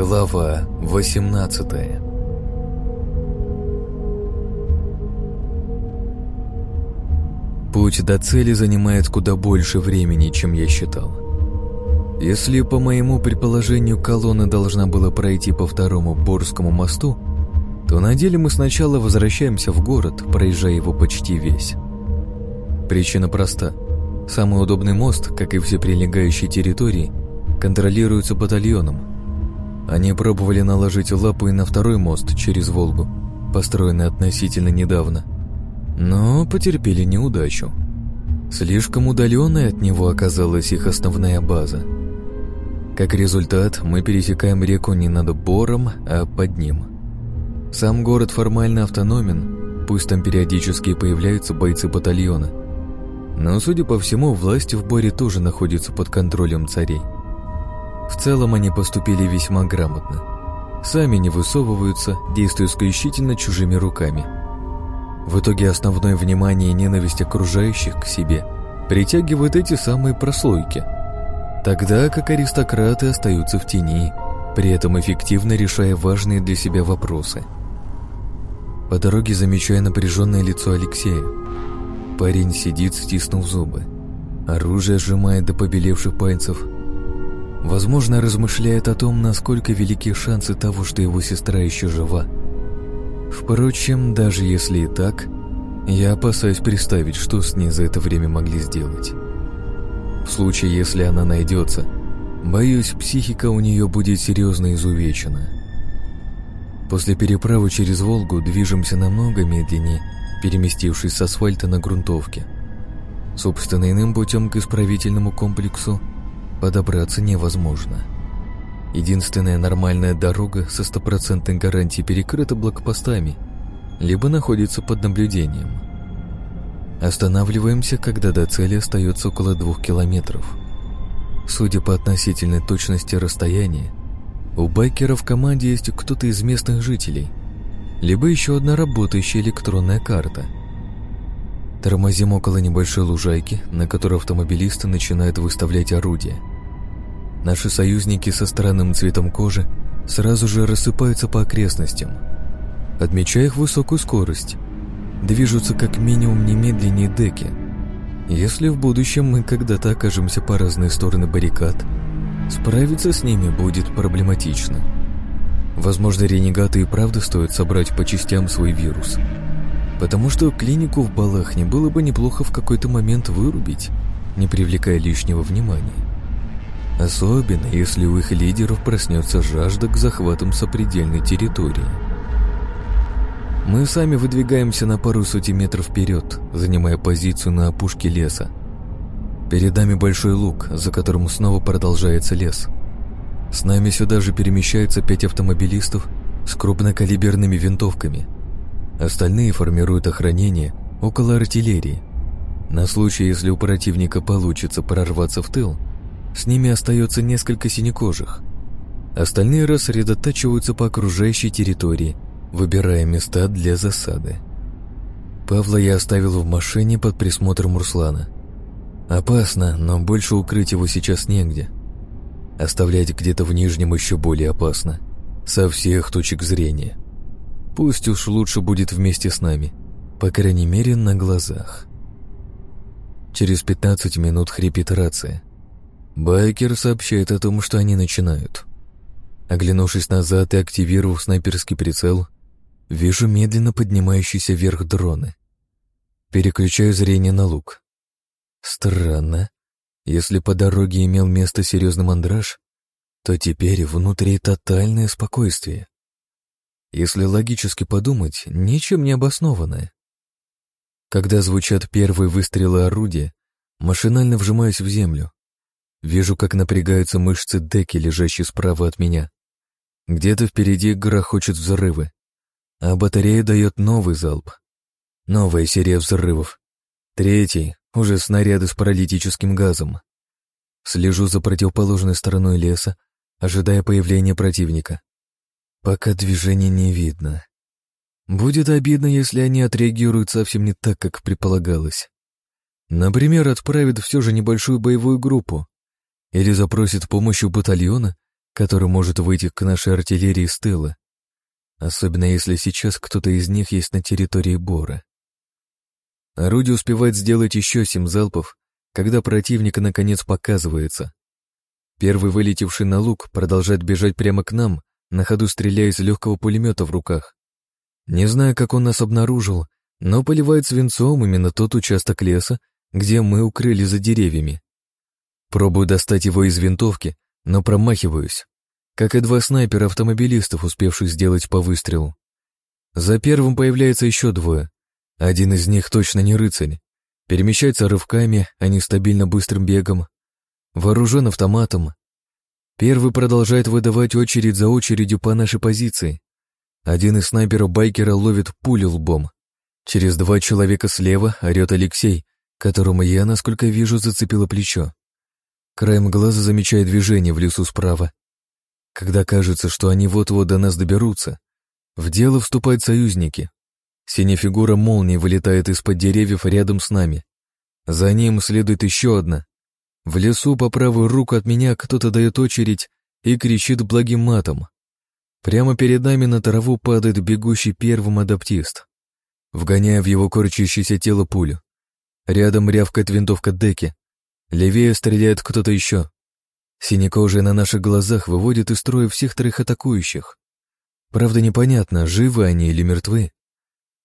Глава 18 Путь до цели занимает куда больше времени, чем я считал. Если, по моему предположению, колонна должна была пройти по второму Борскому мосту, то на деле мы сначала возвращаемся в город, проезжая его почти весь. Причина проста. Самый удобный мост, как и все прилегающие территории, контролируется батальоном. Они пробовали наложить лапу и на второй мост через Волгу, построенный относительно недавно, но потерпели неудачу. Слишком удаленной от него оказалась их основная база. Как результат, мы пересекаем реку не над Бором, а под ним. Сам город формально автономен, пусть там периодически появляются бойцы батальона. Но, судя по всему, власти в Боре тоже находятся под контролем царей. В целом они поступили весьма грамотно. Сами не высовываются, действуя исключительно чужими руками. В итоге основное внимание и ненависть окружающих к себе притягивают эти самые прослойки. Тогда как аристократы остаются в тени, при этом эффективно решая важные для себя вопросы. По дороге замечаю напряженное лицо Алексея. Парень сидит, стиснув зубы. Оружие сжимает до побелевших пальцев – Возможно, размышляет о том, насколько велики шансы того, что его сестра еще жива. Впрочем, даже если и так, я опасаюсь представить, что с ней за это время могли сделать. В случае, если она найдется, боюсь, психика у нее будет серьезно изувечена. После переправы через Волгу движемся намного медленнее, переместившись с асфальта на грунтовке. Собственно, иным путем к исправительному комплексу подобраться невозможно. Единственная нормальная дорога со стопроцентной гарантией перекрыта блокпостами, либо находится под наблюдением. Останавливаемся, когда до цели остается около двух километров. Судя по относительной точности расстояния, у байкера в команде есть кто-то из местных жителей, либо еще одна работающая электронная карта. Тормозим около небольшой лужайки, на которой автомобилисты начинают выставлять орудия – Наши союзники со странным цветом кожи сразу же рассыпаются по окрестностям. Отмечая их высокую скорость, движутся как минимум немедленнее деки. Если в будущем мы когда-то окажемся по разные стороны баррикад, справиться с ними будет проблематично. Возможно, ренегаты и правда стоит собрать по частям свой вирус. Потому что клинику в Балахне было бы неплохо в какой-то момент вырубить, не привлекая лишнего внимания. Особенно, если у их лидеров проснется жажда к захватам сопредельной территории. Мы сами выдвигаемся на пару сотен метров вперед, занимая позицию на опушке леса. Перед нами большой луг, за которым снова продолжается лес. С нами сюда же перемещаются пять автомобилистов с крупнокалиберными винтовками. Остальные формируют охранение около артиллерии. На случай, если у противника получится прорваться в тыл – с ними остается несколько синекожих. Остальные рассредотачиваются по окружающей территории, выбирая места для засады. Павла я оставил в машине под присмотром Руслана. Опасно, но больше укрыть его сейчас негде. Оставлять где-то в Нижнем еще более опасно. Со всех точек зрения. Пусть уж лучше будет вместе с нами. По крайней мере, на глазах. Через 15 минут хрипит рация. Байкер сообщает о том, что они начинают. Оглянувшись назад и активировав снайперский прицел, вижу медленно поднимающиеся вверх дроны. Переключаю зрение на лук. Странно. Если по дороге имел место серьезный мандраж, то теперь внутри тотальное спокойствие. Если логически подумать, ничем не обоснованное. Когда звучат первые выстрелы орудия, машинально вжимаюсь в землю, Вижу, как напрягаются мышцы деки, лежащие справа от меня. Где-то впереди грохочут взрывы, а батарея дает новый залп. Новая серия взрывов. Третий — уже снаряды с паралитическим газом. Слежу за противоположной стороной леса, ожидая появления противника. Пока движения не видно. Будет обидно, если они отреагируют совсем не так, как предполагалось. Например, отправят все же небольшую боевую группу, или запросит помощь у батальона, который может выйти к нашей артиллерии с тыла, особенно если сейчас кто-то из них есть на территории Бора. Орудие успевает сделать еще семь залпов, когда противник наконец показывается. Первый, вылетевший на луг, продолжает бежать прямо к нам, на ходу стреляя из легкого пулемета в руках. Не знаю, как он нас обнаружил, но поливает свинцом именно тот участок леса, где мы укрыли за деревьями. Пробую достать его из винтовки, но промахиваюсь, как и два снайпера-автомобилистов, успевших сделать по выстрелу. За первым появляется еще двое. Один из них точно не рыцарь. Перемещается рывками, а не стабильно быстрым бегом. Вооружен автоматом. Первый продолжает выдавать очередь за очередью по нашей позиции. Один из снайперов-байкера ловит пулю лбом. Через два человека слева орет Алексей, которому я, насколько вижу, зацепило плечо. Краем глаза замечаю движение в лесу справа. Когда кажется, что они вот-вот до нас доберутся, в дело вступают союзники. Синяя фигура молнии вылетает из-под деревьев рядом с нами. За ним следует еще одна. В лесу по правую руку от меня кто-то дает очередь и кричит благим матом. Прямо перед нами на траву падает бегущий первым адаптист, вгоняя в его корчащееся тело пулю. Рядом рявкает винтовка Деки. Левее стреляет кто-то еще. Синекожие на наших глазах выводит из строя всех троих атакующих. Правда, непонятно, живы они или мертвы.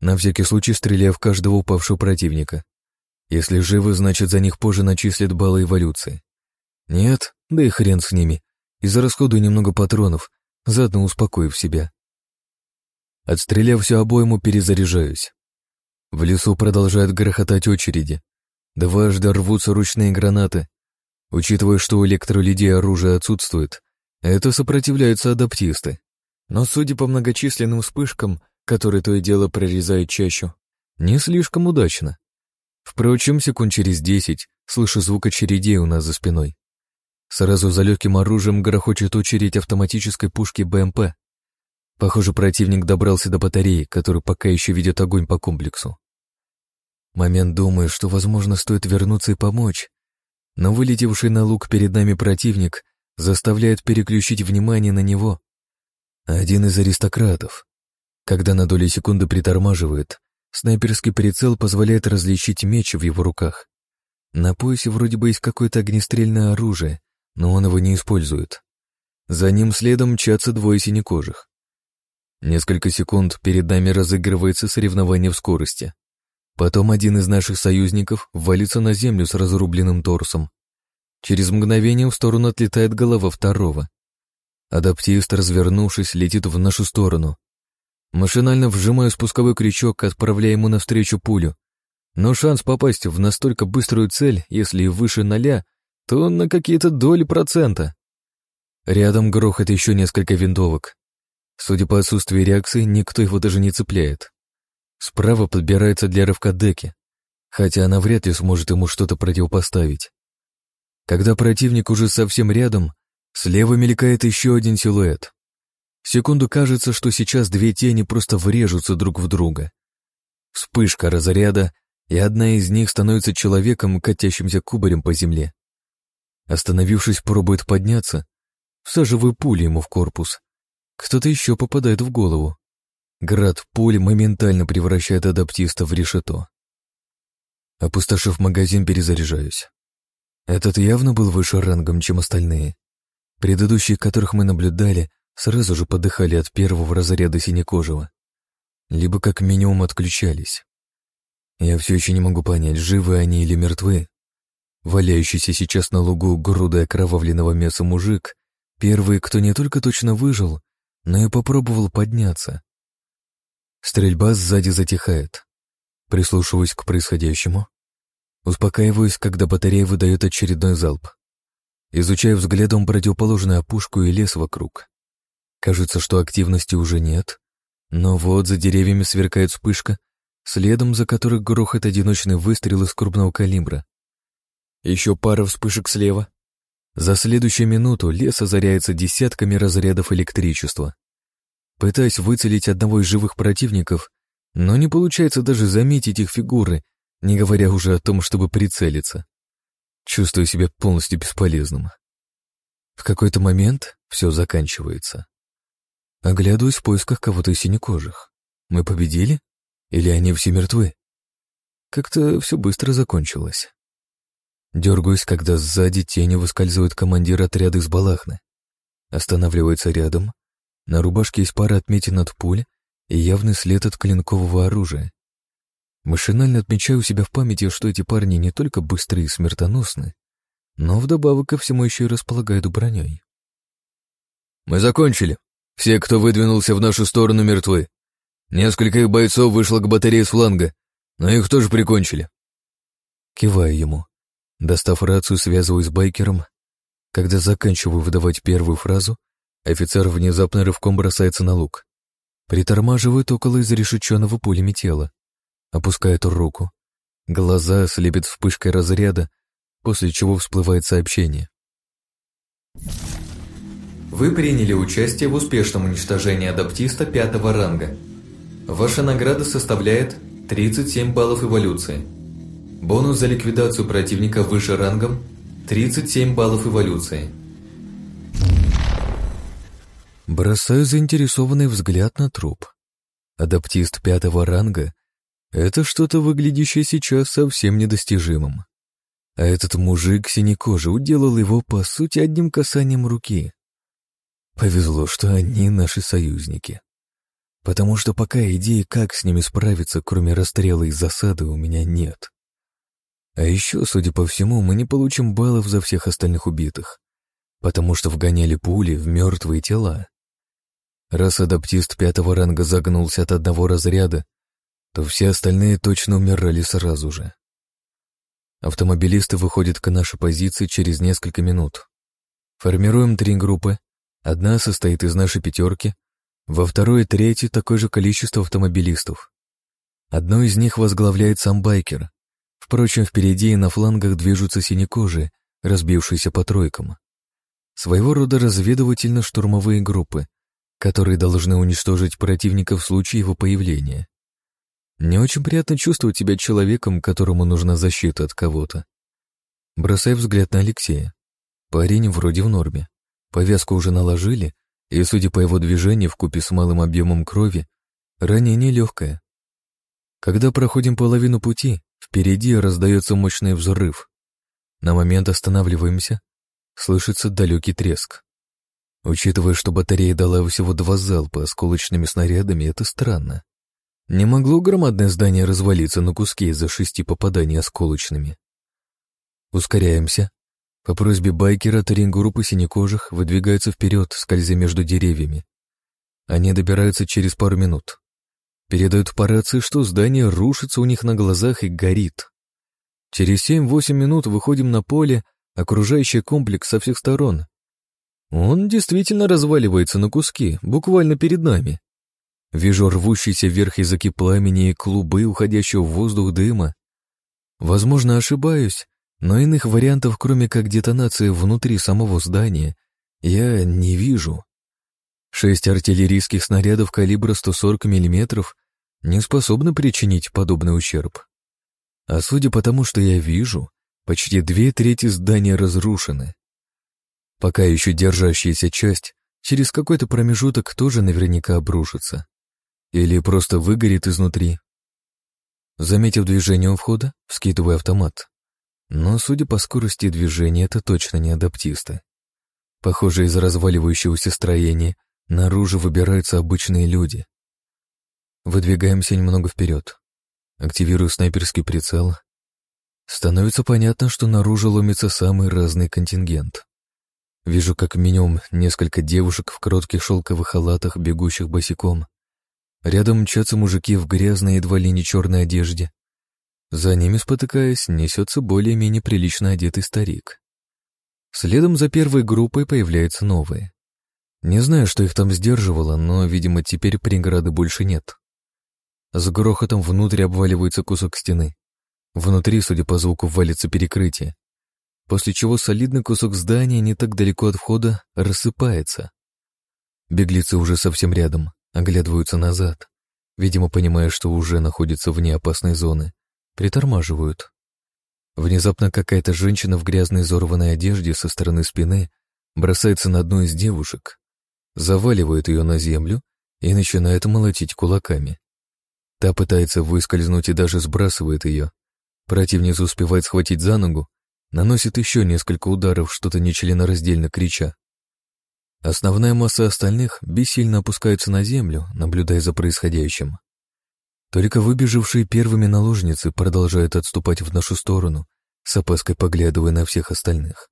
На всякий случай стреляя в каждого упавшего противника. Если живы, значит, за них позже начислят баллы эволюции. Нет, да и хрен с ними. Израсходую немного патронов, заодно успокоив себя. Отстреляв всю обойму, перезаряжаюсь. В лесу продолжают грохотать очереди. Дважды рвутся ручные гранаты. Учитывая, что у электролюдей оружие отсутствует, это сопротивляются адаптисты. Но судя по многочисленным вспышкам, которые то и дело прорезают чащу, не слишком удачно. Впрочем, секунд через десять слышу звук очередей у нас за спиной. Сразу за легким оружием грохочет очередь автоматической пушки БМП. Похоже, противник добрался до батареи, который пока еще ведет огонь по комплексу. Момент думаю, что, возможно, стоит вернуться и помочь, но вылетевший на луг перед нами противник заставляет переключить внимание на него. Один из аристократов. Когда на доли секунды притормаживает, снайперский прицел позволяет различить меч в его руках. На поясе вроде бы есть какое-то огнестрельное оружие, но он его не использует. За ним следом мчатся двое синекожих. Несколько секунд перед нами разыгрывается соревнование в скорости. Потом один из наших союзников валится на землю с разрубленным торсом. Через мгновение в сторону отлетает голова второго. Адаптист, развернувшись, летит в нашу сторону. Машинально вжимаю спусковой крючок, отправляя ему навстречу пулю. Но шанс попасть в настолько быструю цель, если и выше ноля, то на какие-то доли процента. Рядом грохот еще несколько винтовок. Судя по отсутствию реакции, никто его даже не цепляет. Справа подбирается для рывка деки, хотя она вряд ли сможет ему что-то противопоставить. Когда противник уже совсем рядом, слева мелькает еще один силуэт. Секунду кажется, что сейчас две тени просто врежутся друг в друга. Вспышка разряда, и одна из них становится человеком, катящимся кубарем по земле. Остановившись, пробует подняться, всаживаю пули ему в корпус. Кто-то еще попадает в голову. Град пуль моментально превращает адаптиста в решето. Опустошив магазин, перезаряжаюсь. Этот явно был выше рангом, чем остальные. Предыдущие, которых мы наблюдали, сразу же подыхали от первого разряда синекожего. Либо как минимум отключались. Я все еще не могу понять, живы они или мертвы, Валяющийся сейчас на лугу грудой окровавленного мяса мужик, первый, кто не только точно выжил, но и попробовал подняться. Стрельба сзади затихает. Прислушиваюсь к происходящему. Успокаиваюсь, когда батарея выдает очередной залп. Изучаю взглядом противоположную опушку и лес вокруг. Кажется, что активности уже нет, но вот за деревьями сверкает вспышка, следом за которой грохот одиночный выстрел из крупного калибра. Еще пара вспышек слева. За следующую минуту лес озаряется десятками разрядов электричества. Пытаюсь выцелить одного из живых противников, но не получается даже заметить их фигуры, не говоря уже о том, чтобы прицелиться. Чувствую себя полностью бесполезным. В какой-то момент все заканчивается. Оглядываюсь в поисках кого-то из синекожих. Мы победили? Или они все мертвы? Как-то все быстро закончилось. Дергаюсь, когда сзади тени выскальзывает командир отряда из Балахны. Останавливается рядом. На рубашке есть пара отметин от пуль и явный след от клинкового оружия. Машинально отмечаю у себя в памяти, что эти парни не только быстрые и смертоносны, но вдобавок ко всему еще и располагают броней. «Мы закончили. Все, кто выдвинулся в нашу сторону, мертвы. Несколько их бойцов вышло к батарее с фланга, но их тоже прикончили». Киваю ему. Достав рацию, связываюсь с байкером. Когда заканчиваю выдавать первую фразу, офицер внезапно рывком бросается на лук. Притормаживает около изрешеченного пулями тела. Опускает руку. Глаза слепит вспышкой разряда, после чего всплывает сообщение. Вы приняли участие в успешном уничтожении адаптиста пятого ранга. Ваша награда составляет 37 баллов эволюции. Бонус за ликвидацию противника выше рангом – 37 баллов эволюции. Бросаю заинтересованный взгляд на труп. Адаптист пятого ранга — это что-то выглядящее сейчас совсем недостижимым. А этот мужик синекожий уделал его, по сути, одним касанием руки. Повезло, что они наши союзники. Потому что пока идеи, как с ними справиться, кроме расстрела и засады, у меня нет. А еще, судя по всему, мы не получим баллов за всех остальных убитых, потому что вгоняли пули в мертвые тела. Раз адаптист пятого ранга загнулся от одного разряда, то все остальные точно умирали сразу же. Автомобилисты выходят к нашей позиции через несколько минут. Формируем три группы. Одна состоит из нашей пятерки, во второй и третьей такое же количество автомобилистов. Одну из них возглавляет сам байкер, Впрочем, впереди и на флангах движутся синекожие, разбившиеся по тройкам. Своего рода разведывательно-штурмовые группы, которые должны уничтожить противника в случае его появления. Не очень приятно чувствовать себя человеком, которому нужна защита от кого-то. Бросай взгляд на Алексея. Парень вроде в норме. Повязку уже наложили, и, судя по его движению в купе с малым объемом крови, ранение легкое. Когда проходим половину пути, Впереди раздается мощный взрыв. На момент останавливаемся. Слышится далекий треск. Учитывая, что батарея дала всего два залпа осколочными снарядами, это странно. Не могло громадное здание развалиться на куски из-за шести попаданий осколочными. Ускоряемся. По просьбе байкера три группы синекожих выдвигаются вперед, скользя между деревьями. Они добираются через пару минут. Передают по рации, что здание рушится у них на глазах и горит. Через 7-8 минут выходим на поле, окружающий комплекс со всех сторон. Он действительно разваливается на куски, буквально перед нами. Вижу рвущиеся вверх языки пламени и клубы, уходящего в воздух дыма. Возможно, ошибаюсь, но иных вариантов, кроме как детонации внутри самого здания, я не вижу. Шесть артиллерийских снарядов калибра 140 мм не способны причинить подобный ущерб. А судя по тому, что я вижу, почти две трети здания разрушены. Пока еще держащаяся часть через какой-то промежуток тоже наверняка обрушится. Или просто выгорит изнутри. Заметив движение у входа, вскидываю автомат. Но, судя по скорости движения, это точно не адаптисты. Похоже, из разваливающегося строения Наружу выбираются обычные люди. Выдвигаемся немного вперед. Активирую снайперский прицел. Становится понятно, что наружу ломится самый разный контингент. Вижу как минимум несколько девушек в коротких шелковых халатах, бегущих босиком. Рядом мчатся мужики в грязной, едва ли не черной одежде. За ними, спотыкаясь, несется более-менее прилично одетый старик. Следом за первой группой появляются новые. Не знаю, что их там сдерживало, но, видимо, теперь преграды больше нет. С грохотом внутрь обваливается кусок стены. Внутри, судя по звуку, валится перекрытие. После чего солидный кусок здания не так далеко от входа рассыпается. Беглецы уже совсем рядом, оглядываются назад. Видимо, понимая, что уже находятся вне опасной зоны, притормаживают. Внезапно какая-то женщина в грязной изорванной одежде со стороны спины бросается на одну из девушек, заваливает ее на землю и начинает молотить кулаками. Та пытается выскользнуть и даже сбрасывает ее. Противница успевает схватить за ногу, наносит еще несколько ударов, что-то нечленораздельно крича. Основная масса остальных бессильно опускаются на землю, наблюдая за происходящим. Только выбежавшие первыми наложницы продолжают отступать в нашу сторону, с опаской поглядывая на всех остальных.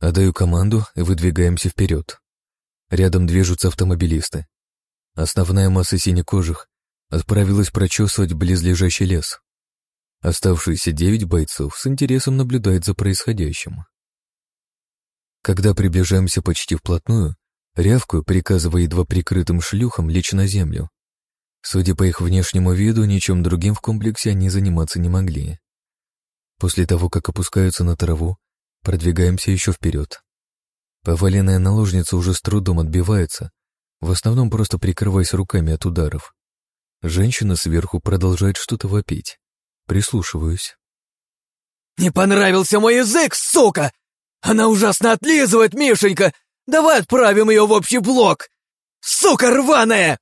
Отдаю команду и выдвигаемся вперед. Рядом движутся автомобилисты. Основная масса синекожих отправилась прочесывать близлежащий лес. Оставшиеся девять бойцов с интересом наблюдают за происходящим. Когда приближаемся почти вплотную, рявкую, приказывая едва прикрытым шлюхам лечь на землю. Судя по их внешнему виду, ничем другим в комплексе они заниматься не могли. После того, как опускаются на траву, продвигаемся еще вперед. Поваленная наложница уже с трудом отбивается, в основном просто прикрываясь руками от ударов. Женщина сверху продолжает что-то вопить. Прислушиваюсь. «Не понравился мой язык, сука! Она ужасно отлизывает, Мишенька! Давай отправим ее в общий блок! Сука рваная!»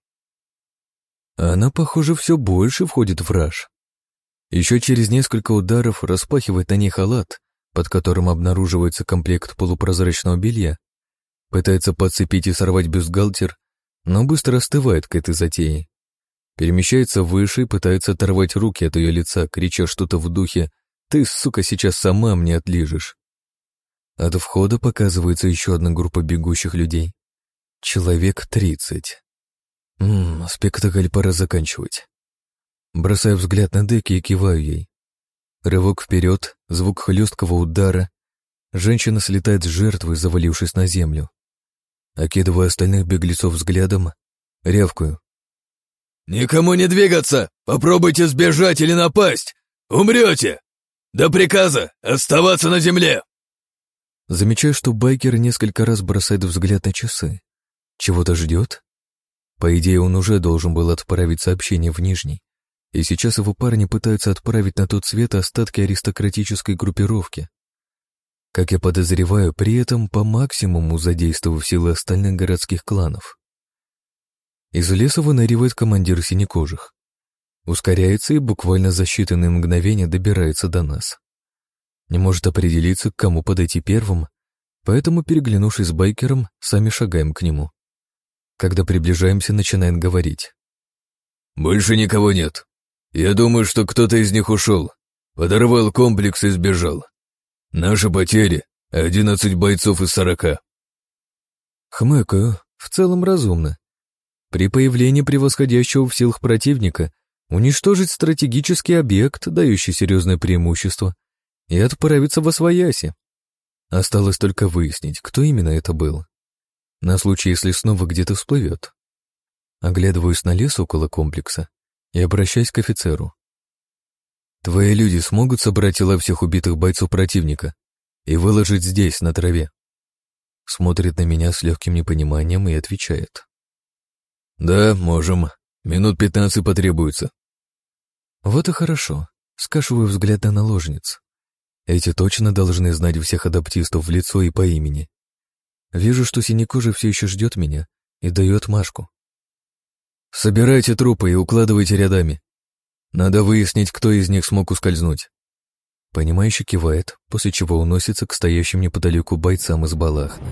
Она, похоже, все больше входит в раж. Еще через несколько ударов распахивает на ней халат, под которым обнаруживается комплект полупрозрачного белья, пытается подцепить и сорвать бюстгальтер, но быстро остывает к этой затее. Перемещается выше и пытается оторвать руки от ее лица, крича что-то в духе «Ты, сука, сейчас сама мне отлижешь». От входа показывается еще одна группа бегущих людей. Человек тридцать. Ммм, спектакль пора заканчивать. Бросаю взгляд на Деки и киваю ей. Рывок вперед, звук хлесткого удара. Женщина слетает с жертвы, завалившись на землю. Окидывая остальных беглецов взглядом, рявкую. «Никому не двигаться! Попробуйте сбежать или напасть! Умрете! До приказа оставаться на земле!» Замечаю, что байкер несколько раз бросает взгляд на часы. Чего-то ждет? По идее, он уже должен был отправить сообщение в Нижний и сейчас его парни пытаются отправить на тот свет остатки аристократической группировки. Как я подозреваю, при этом по максимуму задействовав силы остальных городских кланов. Из леса выныривает командир синекожих. Ускоряется и буквально за считанные мгновения добирается до нас. Не может определиться, к кому подойти первым, поэтому, переглянувшись с байкером, сами шагаем к нему. Когда приближаемся, начинает говорить. «Больше никого нет. Я думаю, что кто-то из них ушел, подорвал комплекс и сбежал. Наши потери — одиннадцать бойцов из сорока. Хмыкаю, в целом разумно. При появлении превосходящего в силах противника уничтожить стратегический объект, дающий серьезное преимущество, и отправиться во свояси. Осталось только выяснить, кто именно это был. На случай, если снова где-то всплывет. Оглядываюсь на лес около комплекса и обращаясь к офицеру. «Твои люди смогут собрать тела всех убитых бойцов противника и выложить здесь, на траве?» Смотрит на меня с легким непониманием и отвечает. «Да, можем. Минут пятнадцать потребуется». Вот и хорошо. Скашиваю взгляд на наложниц. Эти точно должны знать всех адаптистов в лицо и по имени. Вижу, что синекожий все еще ждет меня и дает Машку. Собирайте трупы и укладывайте рядами. Надо выяснить, кто из них смог ускользнуть. Понимающе кивает, после чего уносится к стоящим неподалеку бойцам из Балахны.